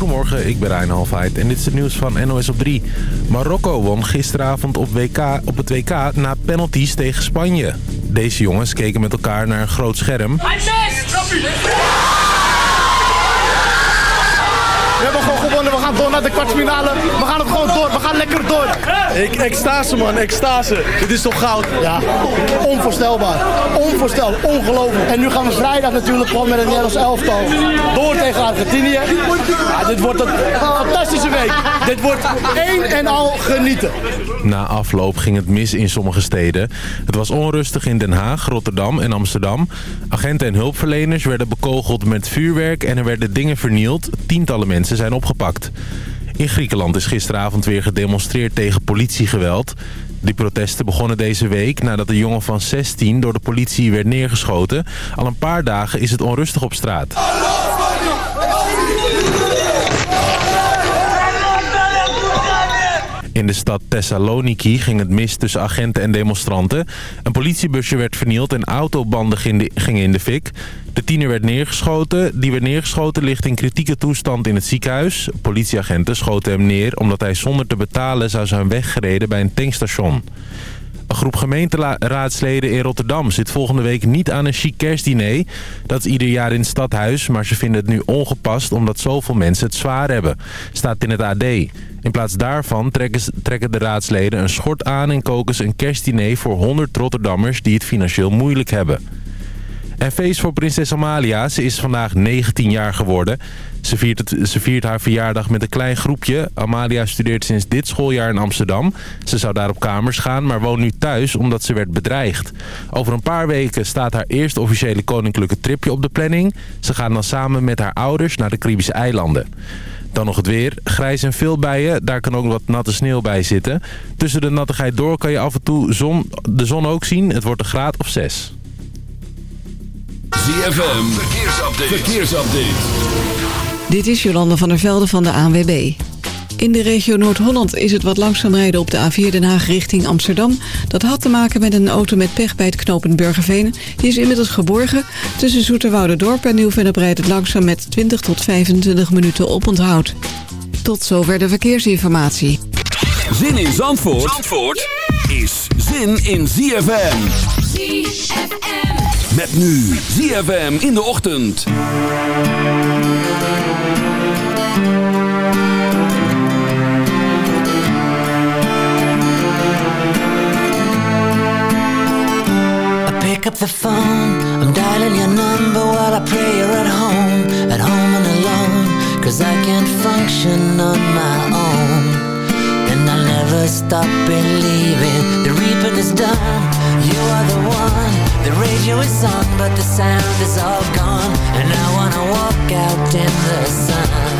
Goedemorgen, ik ben Rijn Halfheid en dit is het nieuws van NOS op 3. Marokko won gisteravond op, WK, op het WK na penalties tegen Spanje. Deze jongens keken met elkaar naar een groot scherm. We hebben gewoon gewonnen, we gaan door naar de kwartfinale. We gaan het gewoon door, we gaan lekker door. Ik, extase man, extase. Dit is toch goud? Ja, onvoorstelbaar. Onvoorstelbaar, ongelooflijk. En nu gaan we vrijdag natuurlijk gewoon met het Nederlands elftal door tegen Argentinië. Ja, dit wordt een fantastische week. Dit wordt één en al genieten. Na afloop ging het mis in sommige steden. Het was onrustig in Den Haag, Rotterdam en Amsterdam. Agenten en hulpverleners werden bekogeld met vuurwerk en er werden dingen vernield. Tientallen mensen zijn opgepakt. In Griekenland is gisteravond weer gedemonstreerd tegen politiegeweld. Die protesten begonnen deze week nadat een jongen van 16 door de politie werd neergeschoten. Al een paar dagen is het onrustig op straat. In de stad Thessaloniki ging het mis tussen agenten en demonstranten. Een politiebusje werd vernield en autobanden gingen in de fik. De tiener werd neergeschoten. Die werd neergeschoten ligt in kritieke toestand in het ziekenhuis. Politieagenten schoten hem neer omdat hij zonder te betalen zou zijn weggereden bij een tankstation. Een groep gemeenteraadsleden in Rotterdam zit volgende week niet aan een chic kerstdiner. Dat is ieder jaar in het stadhuis, maar ze vinden het nu ongepast omdat zoveel mensen het zwaar hebben. Staat in het AD. In plaats daarvan trekken, de raadsleden een schort aan en koken ze een kerstdiner voor 100 Rotterdammers die het financieel moeilijk hebben. En feest voor prinses Amalia. Ze is vandaag 19 jaar geworden. Ze viert, ze viert haar verjaardag met een klein groepje. Amalia studeert sinds dit schooljaar in Amsterdam. Ze zou daar op kamers gaan, maar woont nu thuis omdat ze werd bedreigd. Over een paar weken staat haar eerste officiële koninklijke tripje op de planning. Ze gaan dan samen met haar ouders naar de Caribische eilanden. Dan nog het weer. Grijs en veel bijen. Daar kan ook wat natte sneeuw bij zitten. Tussen de nattigheid door kan je af en toe zon, de zon ook zien. Het wordt een graad of 6. ZFM, verkeersupdate. verkeersupdate. Dit is Jolande van der Velde van de ANWB. In de regio Noord-Holland is het wat langzaam rijden op de A4 Den Haag richting Amsterdam. Dat had te maken met een auto met pech bij het knooppunt Burgerveen. Die is inmiddels geborgen. Tussen Zoeterwoude-dorp en Nieuw-Vennep rijdt het langzaam met 20 tot 25 minuten op onthoud. Tot zover de verkeersinformatie. Zin in Zandvoort, Zandvoort is zin in ZFM. ZFM. Met nu ZFM in de ochtend. Pick up the phone, I'm dialing your number while I pray you're at home, at home and alone, cause I can't function on my own. And I'll never stop believing the reaping is done, you are the one, the radio is on, but the sound is all gone, and I wanna walk out in the sun.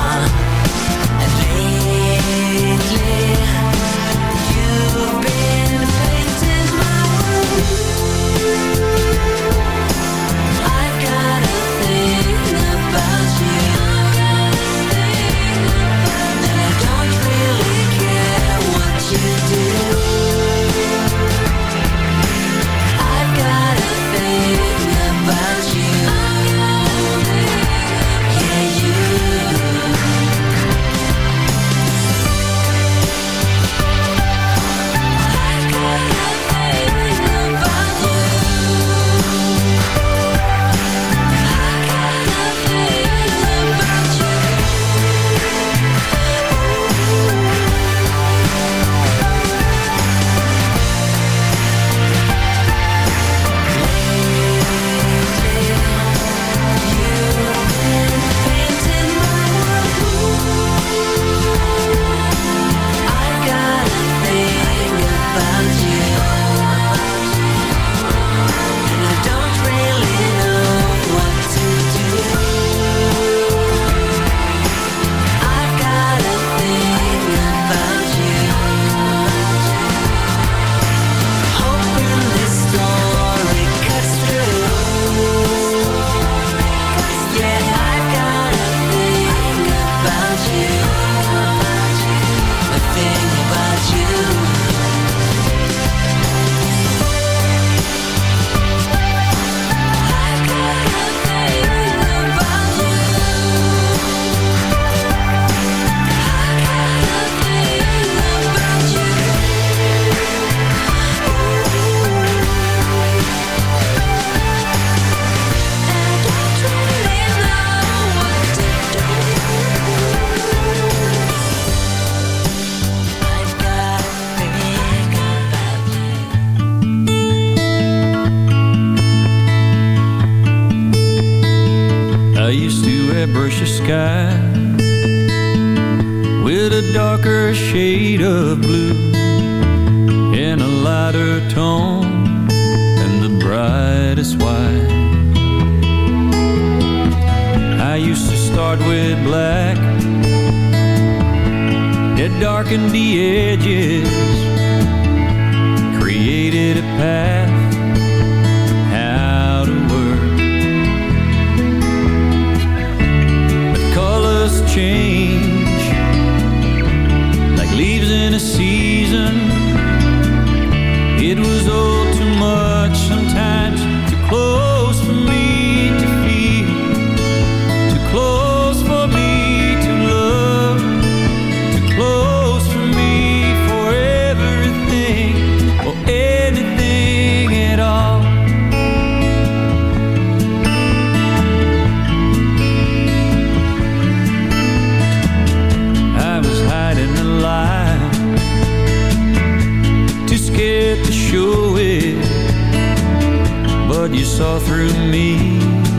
you saw through me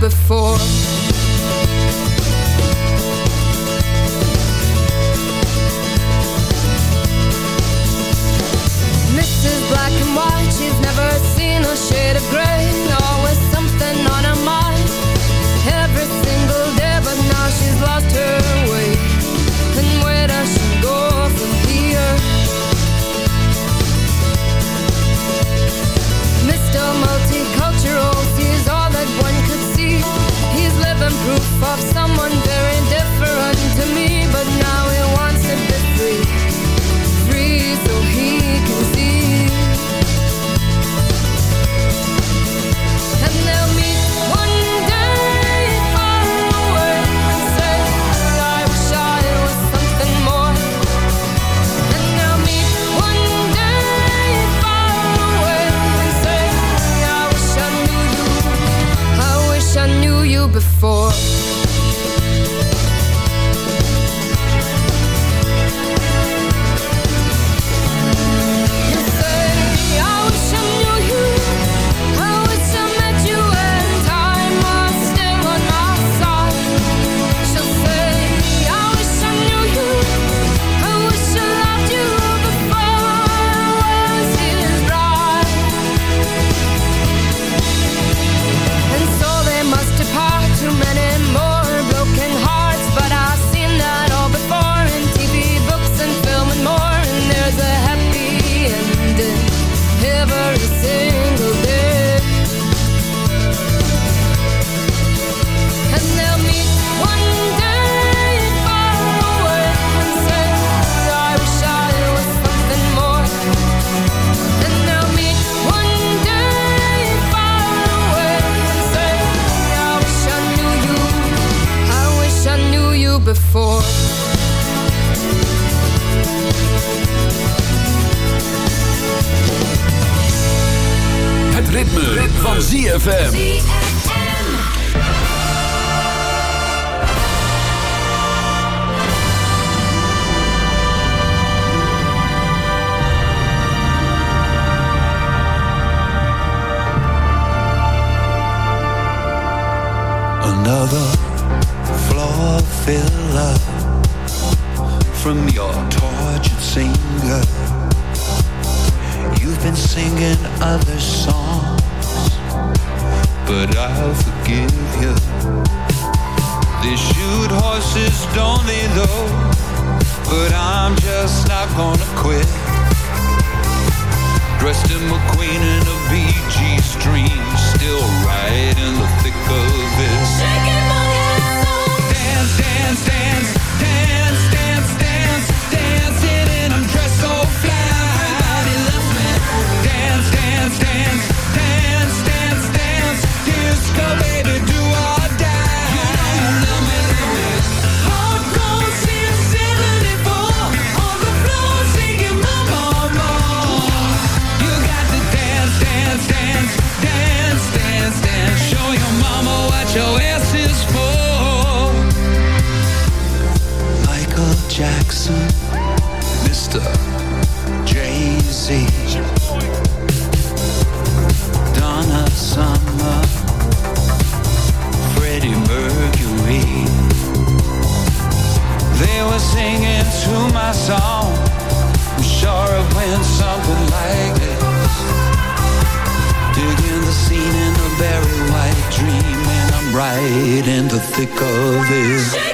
before. ZFM. of this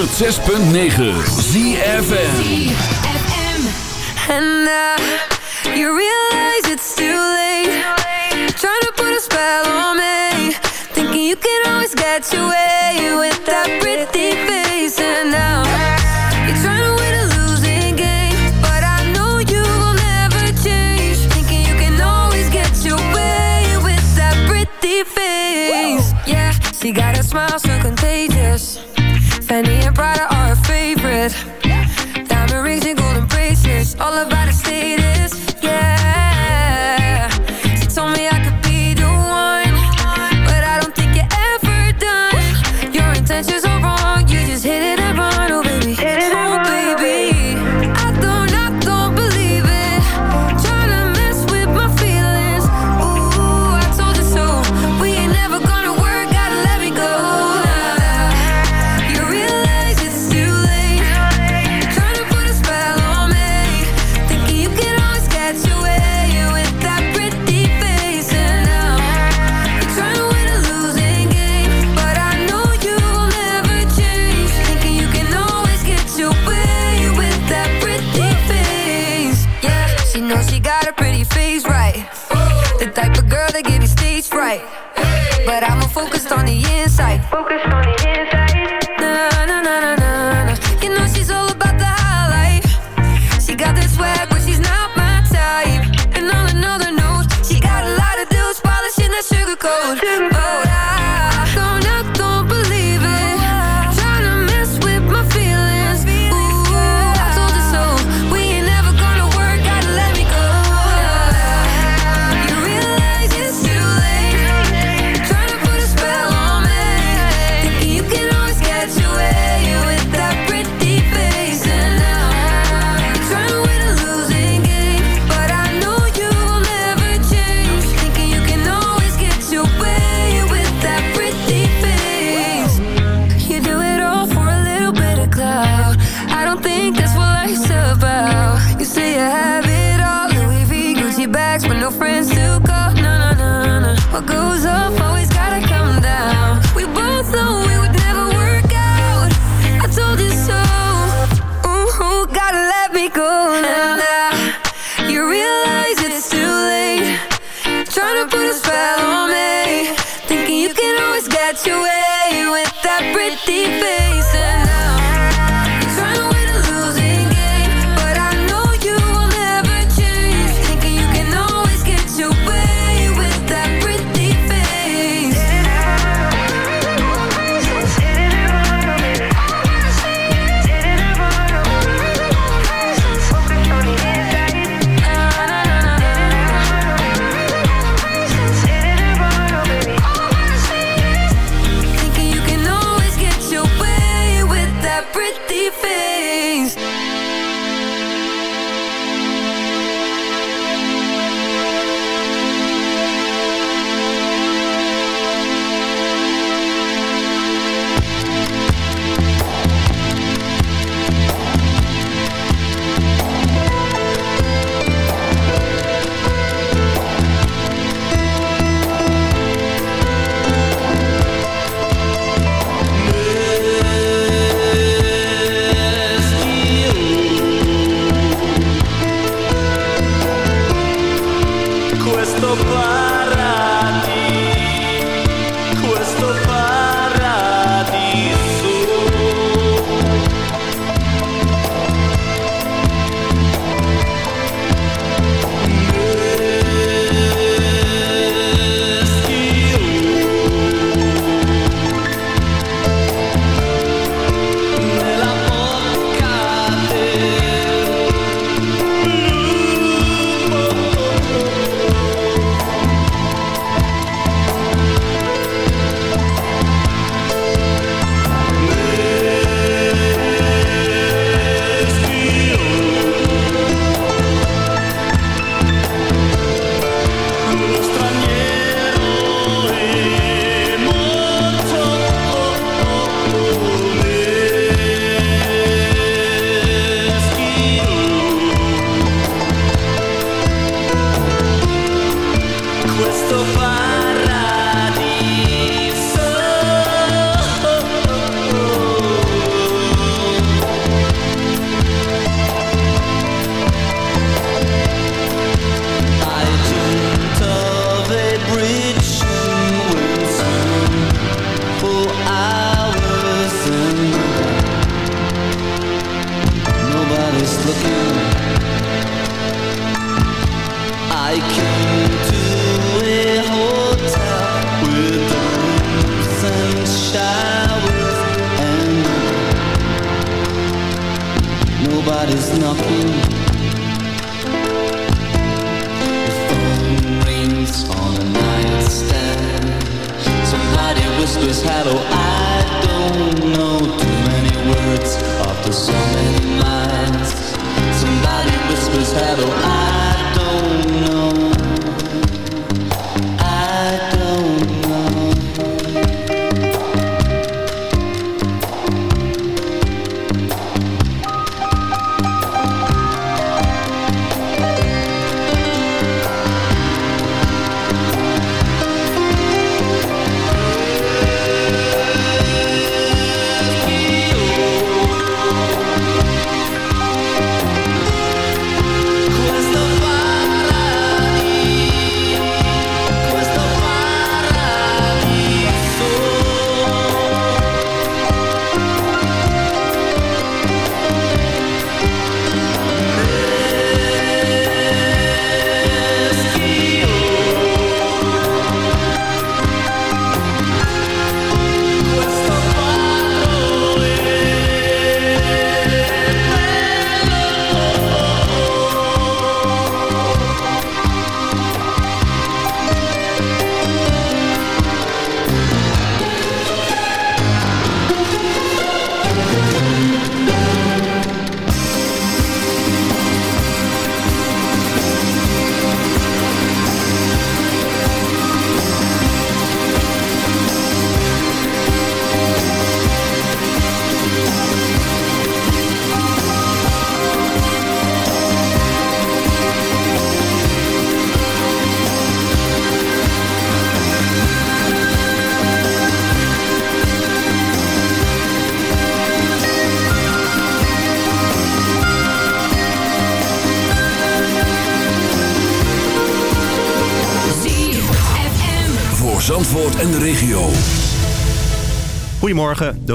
106.9 ZFN And now you realize it's too late. Trying to put a spell on me. Thinking you can always get to it.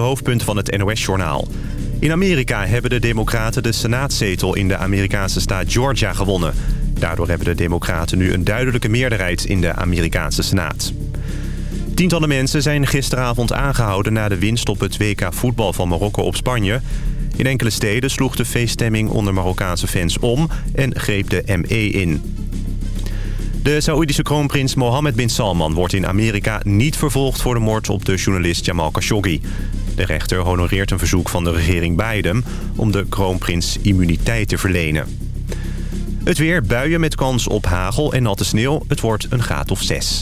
Hoofdpunten van het NOS-journaal. In Amerika hebben de democraten de senaatzetel in de Amerikaanse staat Georgia gewonnen. Daardoor hebben de democraten nu een duidelijke meerderheid in de Amerikaanse senaat. Tientallen mensen zijn gisteravond aangehouden na de winst op het WK voetbal van Marokko op Spanje. In enkele steden sloeg de feeststemming onder Marokkaanse fans om en greep de ME in. De Saoedische kroonprins Mohammed bin Salman wordt in Amerika niet vervolgd voor de moord op de journalist Jamal Khashoggi. De rechter honoreert een verzoek van de regering Biden om de kroonprins immuniteit te verlenen. Het weer, buien met kans op hagel en natte sneeuw. Het wordt een graad of zes.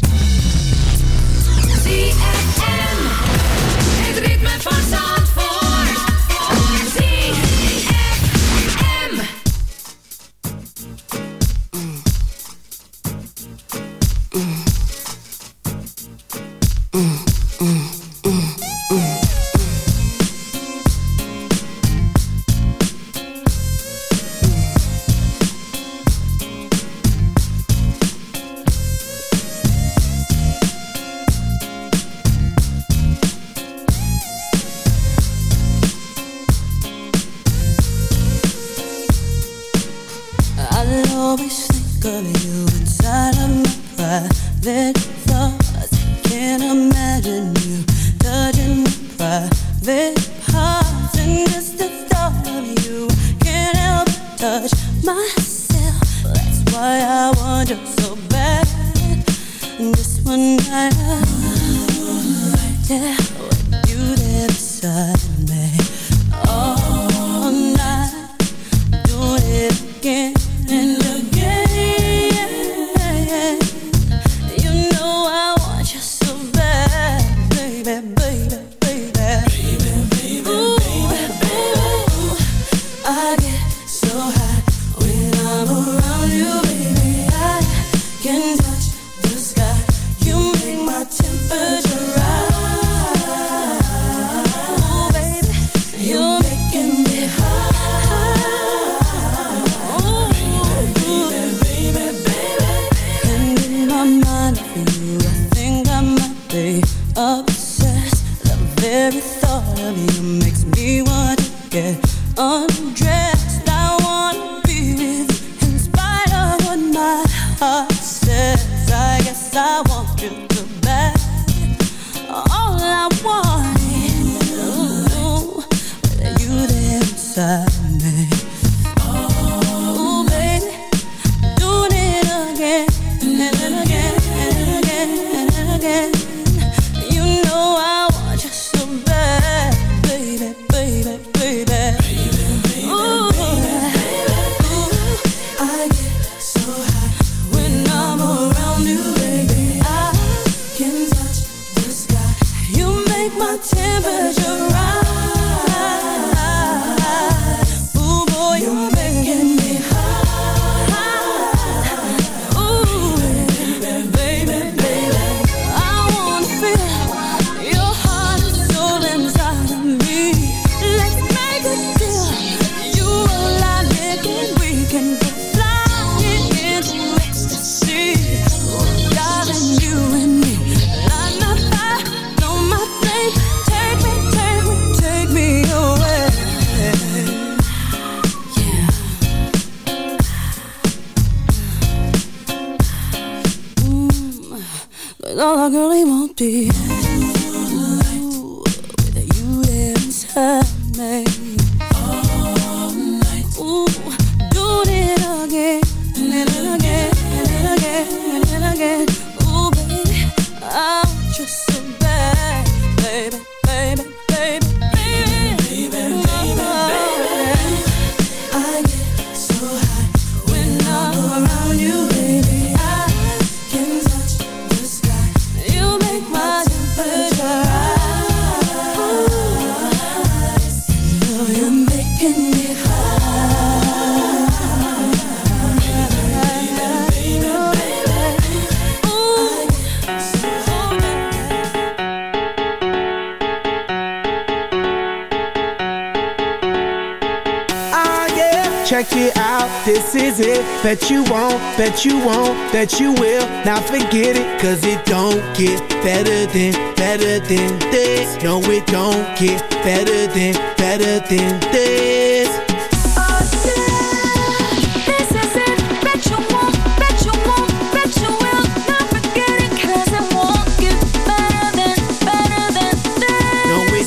that you want, that you will not forget it. Cause it don't get better than, better than this. No, it don't get better than, better than this.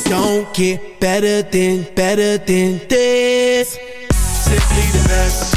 Don't get better than, better than this. Simply the best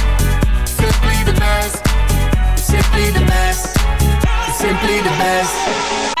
Simply the best. Simply the best. Simply the best.